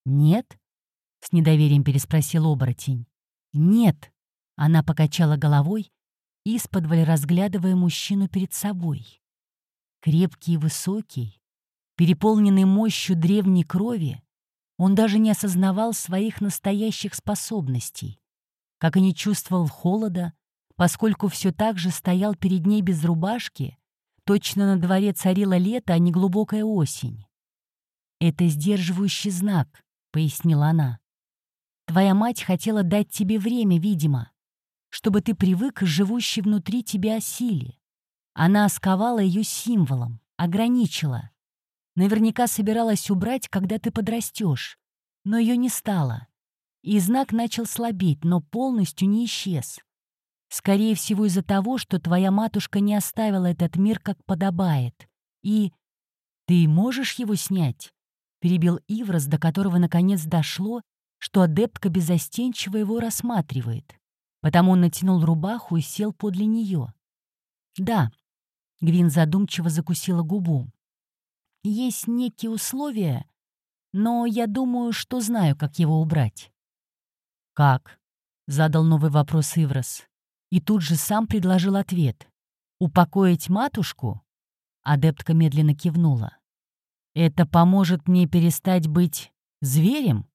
«Нет?» — с недоверием переспросил оборотень. «Нет!» — она покачала головой, исподволь разглядывая мужчину перед собой. Крепкий и высокий, переполненный мощью древней крови, он даже не осознавал своих настоящих способностей, как и не чувствовал холода, поскольку все так же стоял перед ней без рубашки, точно на дворе царило лето, а не глубокая осень. «Это сдерживающий знак», — пояснила она. «Твоя мать хотела дать тебе время, видимо, чтобы ты привык к живущей внутри тебя силе. Она осковала ее символом, ограничила. Наверняка собиралась убрать, когда ты подрастешь, но ее не стало. И знак начал слабеть, но полностью не исчез. Скорее всего, из-за того, что твоя матушка не оставила этот мир, как подобает. И... Ты можешь его снять? Перебил Иврос, до которого наконец дошло, что адептка безостенчиво его рассматривает. Потому он натянул рубаху и сел подле нее. «Да», — Гвин задумчиво закусила губу. «Есть некие условия, но я думаю, что знаю, как его убрать». «Как?» — задал новый вопрос Иврос. И тут же сам предложил ответ. «Упокоить матушку?» Адептка медленно кивнула. «Это поможет мне перестать быть зверем?»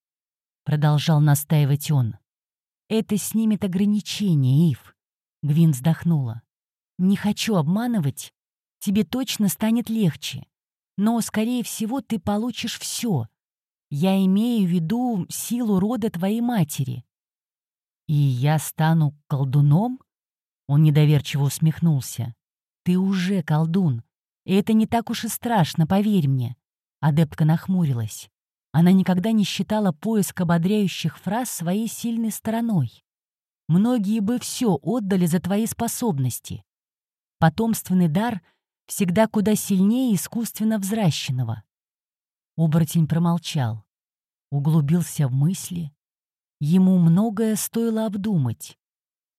Продолжал настаивать он. «Это снимет ограничения, Ив». Гвин вздохнула. «Не хочу обманывать. Тебе точно станет легче. Но, скорее всего, ты получишь все. Я имею в виду силу рода твоей матери. И я стану колдуном?» Он недоверчиво усмехнулся. «Ты уже колдун. И это не так уж и страшно, поверь мне». Адептка нахмурилась. Она никогда не считала поиск ободряющих фраз своей сильной стороной. Многие бы все отдали за твои способности. Потомственный дар всегда куда сильнее искусственно взращенного. Оборотень промолчал, углубился в мысли. Ему многое стоило обдумать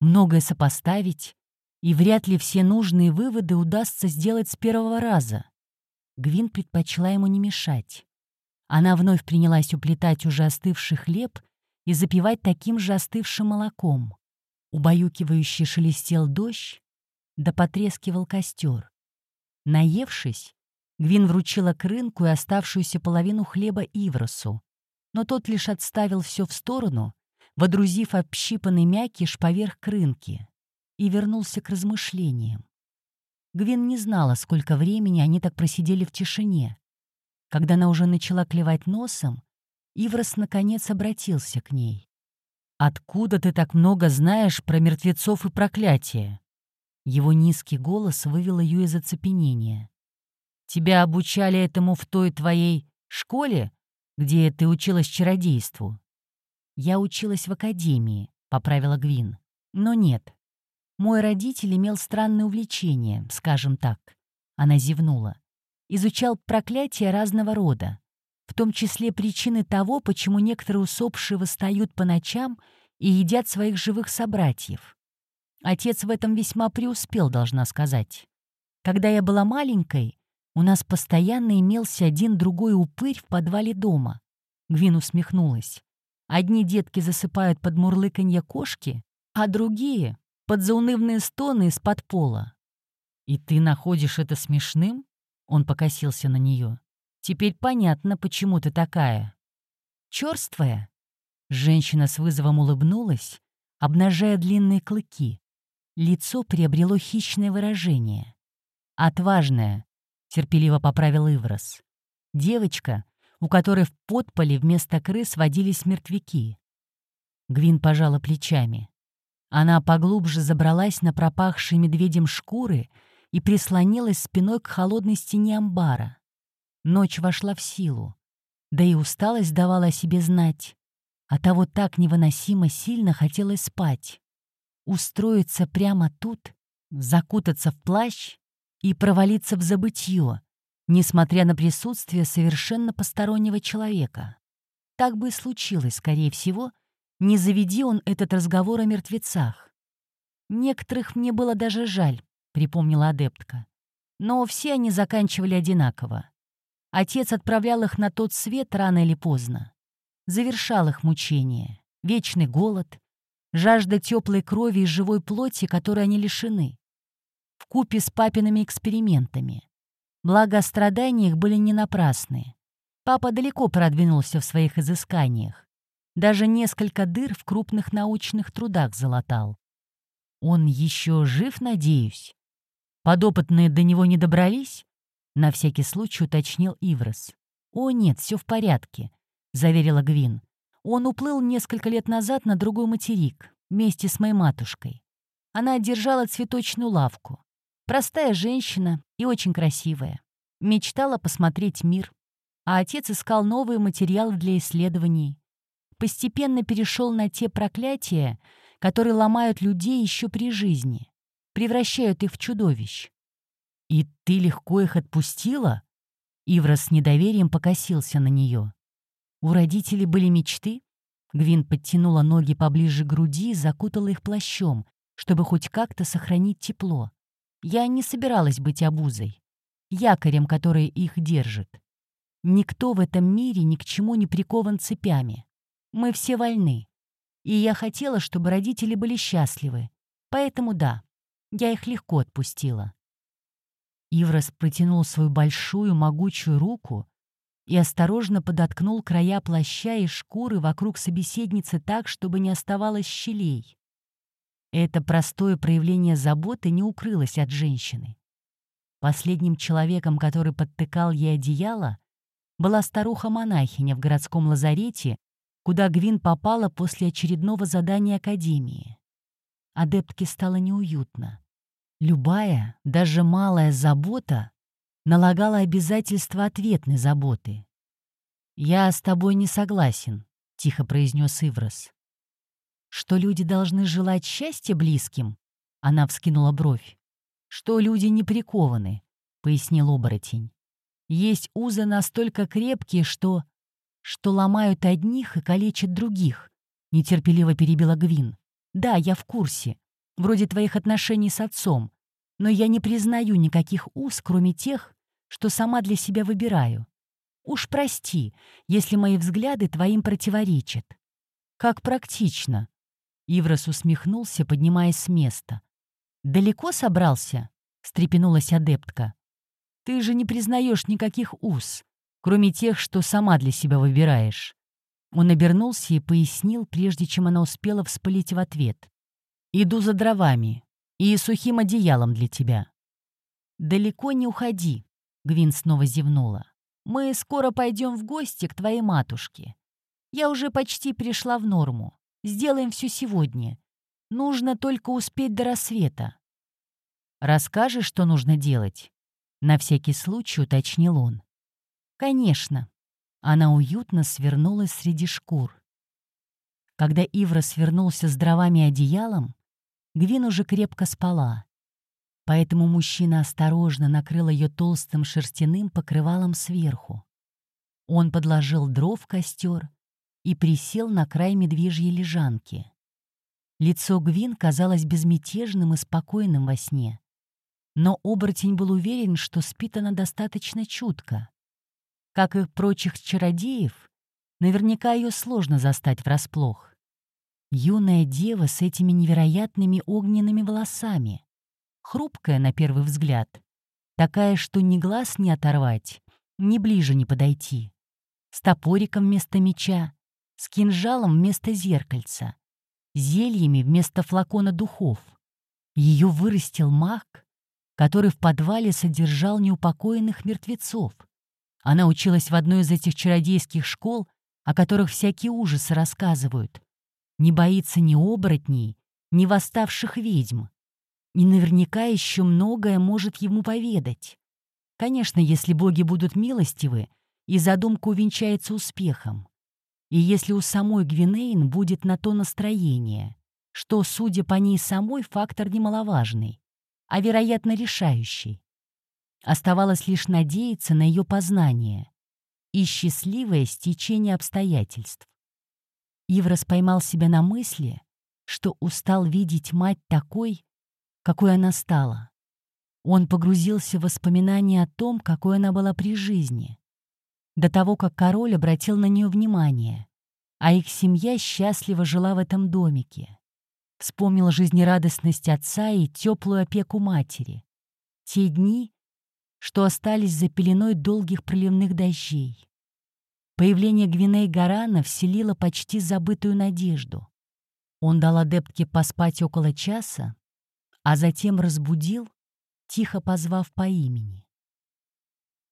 многое сопоставить, и вряд ли все нужные выводы удастся сделать с первого раза. Гвин предпочла ему не мешать. Она вновь принялась уплетать уже остывший хлеб и запивать таким же остывшим молоком. Убаюкивающе шелестел дождь, да потрескивал костер. Наевшись, Гвин вручила к и оставшуюся половину хлеба Ивросу, но тот лишь отставил все в сторону водрузив общипанный мякиш поверх крынки, и вернулся к размышлениям. Гвин не знала, сколько времени они так просидели в тишине. Когда она уже начала клевать носом, Иврос наконец обратился к ней. «Откуда ты так много знаешь про мертвецов и проклятия?» Его низкий голос вывел ее из оцепенения. «Тебя обучали этому в той твоей школе, где ты училась чародейству?» «Я училась в академии», — поправила Гвин. «Но нет. Мой родитель имел странное увлечение, скажем так». Она зевнула. «Изучал проклятия разного рода, в том числе причины того, почему некоторые усопшие восстают по ночам и едят своих живых собратьев. Отец в этом весьма преуспел, должна сказать. Когда я была маленькой, у нас постоянно имелся один другой упырь в подвале дома. Гвин усмехнулась. Одни детки засыпают под мурлыканье кошки, а другие — под заунывные стоны из-под пола. «И ты находишь это смешным?» — он покосился на нее. «Теперь понятно, почему ты такая». «Чёрствая?» Женщина с вызовом улыбнулась, обнажая длинные клыки. Лицо приобрело хищное выражение. «Отважная», — терпеливо поправил Иврос. «Девочка, у которой в подполе вместо крыс водились мертвяки. Гвин пожала плечами. Она поглубже забралась на пропахшие медведем шкуры и прислонилась спиной к холодной стене амбара. Ночь вошла в силу. Да и усталость давала о себе знать. А того так невыносимо сильно хотелось спать. Устроиться прямо тут, закутаться в плащ и провалиться в забытье, несмотря на присутствие совершенно постороннего человека. Так бы и случилось, скорее всего, не заведи он этот разговор о мертвецах. Некоторых мне было даже жаль, припомнила адептка. Но все они заканчивали одинаково. Отец отправлял их на тот свет рано или поздно. Завершал их мучения, вечный голод, жажда теплой крови и живой плоти, которой они лишены. В купе с папиными экспериментами. Благо, страдания их были не напрасны. Папа далеко продвинулся в своих изысканиях. Даже несколько дыр в крупных научных трудах залатал. Он еще жив, надеюсь? Подопытные до него не добрались? На всякий случай уточнил Иврос. «О, нет, все в порядке», — заверила Гвин. «Он уплыл несколько лет назад на другой материк, вместе с моей матушкой. Она держала цветочную лавку. Простая женщина и очень красивая. Мечтала посмотреть мир. А отец искал новые материалы для исследований. Постепенно перешел на те проклятия, которые ломают людей еще при жизни, превращают их в чудовищ. «И ты легко их отпустила?» Ивра с недоверием покосился на нее. «У родителей были мечты?» Гвин подтянула ноги поближе к груди и закутала их плащом, чтобы хоть как-то сохранить тепло. Я не собиралась быть обузой, якорем, который их держит. Никто в этом мире ни к чему не прикован цепями. Мы все вольны. И я хотела, чтобы родители были счастливы. Поэтому да, я их легко отпустила. Иврос протянул свою большую могучую руку и осторожно подоткнул края плаща и шкуры вокруг собеседницы так, чтобы не оставалось щелей. Это простое проявление заботы не укрылось от женщины. Последним человеком, который подтыкал ей одеяло, была старуха-монахиня в городском лазарете, куда Гвин попала после очередного задания Академии. Адептке стало неуютно. Любая, даже малая забота налагала обязательство ответной заботы. «Я с тобой не согласен», — тихо произнес Иврос. «Что люди должны желать счастья близким?» — она вскинула бровь. «Что люди не прикованы», — пояснил оборотень. «Есть узы настолько крепкие, что...» «Что ломают одних и калечат других», — нетерпеливо перебила Гвин. «Да, я в курсе вроде твоих отношений с отцом, но я не признаю никаких уз, кроме тех, что сама для себя выбираю. Уж прости, если мои взгляды твоим противоречат. Как практично. Иврос усмехнулся, поднимаясь с места. «Далеко собрался?» — встрепенулась адептка. «Ты же не признаешь никаких уз, кроме тех, что сама для себя выбираешь». Он обернулся и пояснил, прежде чем она успела вспылить в ответ. Иду за дровами и сухим одеялом для тебя». «Далеко не уходи», — Гвин снова зевнула. «Мы скоро пойдем в гости к твоей матушке. Я уже почти пришла в норму. Сделаем все сегодня. Нужно только успеть до рассвета». «Расскажешь, что нужно делать?» На всякий случай уточнил он. «Конечно». Она уютно свернулась среди шкур. Когда Ивра свернулся с дровами и одеялом, Гвин уже крепко спала. Поэтому мужчина осторожно накрыл ее толстым шерстяным покрывалом сверху. Он подложил дров в костер и присел на край медвежьей лежанки. Лицо Гвин казалось безмятежным и спокойным во сне. Но оборотень был уверен, что спит она достаточно чутко. Как и прочих чародеев, наверняка ее сложно застать врасплох. Юная дева с этими невероятными огненными волосами. Хрупкая на первый взгляд. Такая, что ни глаз не оторвать, ни ближе не подойти. С топориком вместо меча, с кинжалом вместо зеркальца, зельями вместо флакона духов. Ее вырастил маг, который в подвале содержал неупокоенных мертвецов. Она училась в одной из этих чародейских школ, о которых всякие ужасы рассказывают не боится ни оборотней, ни восставших ведьм. И наверняка еще многое может ему поведать. Конечно, если боги будут милостивы и задумка увенчается успехом. И если у самой Гвинейн будет на то настроение, что, судя по ней самой, фактор немаловажный, а, вероятно, решающий. Оставалось лишь надеяться на ее познание и счастливое стечение обстоятельств. Иврос поймал себя на мысли, что устал видеть мать такой, какой она стала. Он погрузился в воспоминания о том, какой она была при жизни, до того, как король обратил на нее внимание, а их семья счастливо жила в этом домике. Вспомнил жизнерадостность отца и теплую опеку матери. Те дни, что остались за пеленой долгих проливных дождей. Появление Гвиней Гарана вселило почти забытую надежду. Он дал адептке поспать около часа, а затем разбудил, тихо позвав по имени.